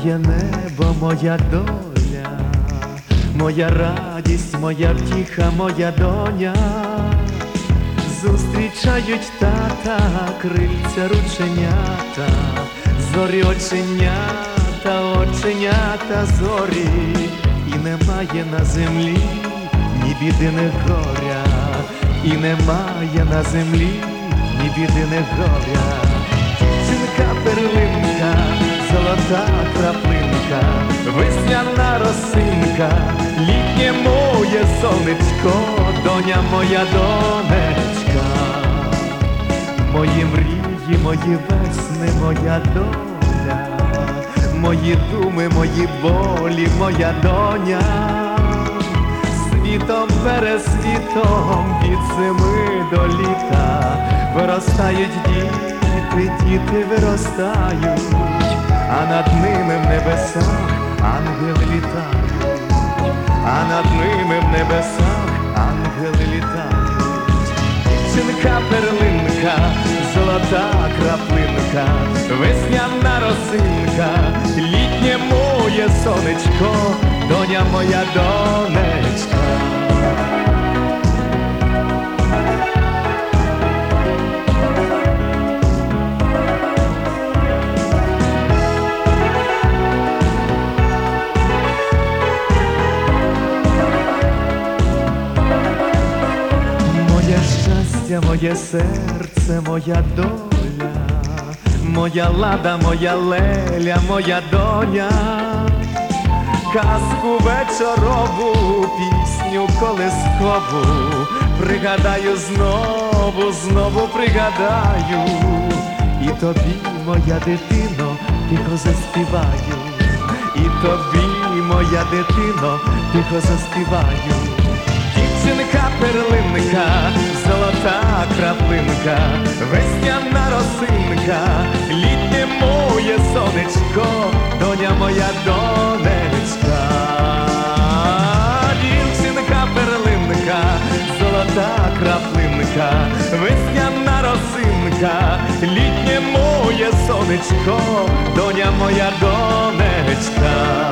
моє небо, моя доля, моя радість, моя втіха, моя доня. Зустрічають тата, крильця рученята, зорі оченята, оченята зорі, і немає на землі ні біди, ні горя, і немає на землі ні біди, ні горя. Перлинка, золота краплинка, весняна росинка, літнє моє сонечко, доня моя донечка, мої мрії, мої весни, моя доля, мої думи, мої болі, моя доня, світом пересвітом від зими до літа виростають діти, діти виростають, а над ними в небесах ангели літають, а над ними в небесах ангели літають. Дівчинка перлинка, золота краплинка, весняна росинка, літнє моє сонечко, доня моя донечка. Щастя, моє серце, моя доля, моя лада, моя леля, моя доня, казку вечорову, пісню колискову, пригадаю знову, знову пригадаю, і тобі, моя дитино, тихо заспіваю, і тобі, моя дитино, тихо заспіваю. Дівчинка перлинка, краплинка, весняна росинка, літнє моє сонечко, доня моя донечка. Дівчинка перлинка, золота краплинка, весняна росинка, літнє моє сонечко, доня моя донечка.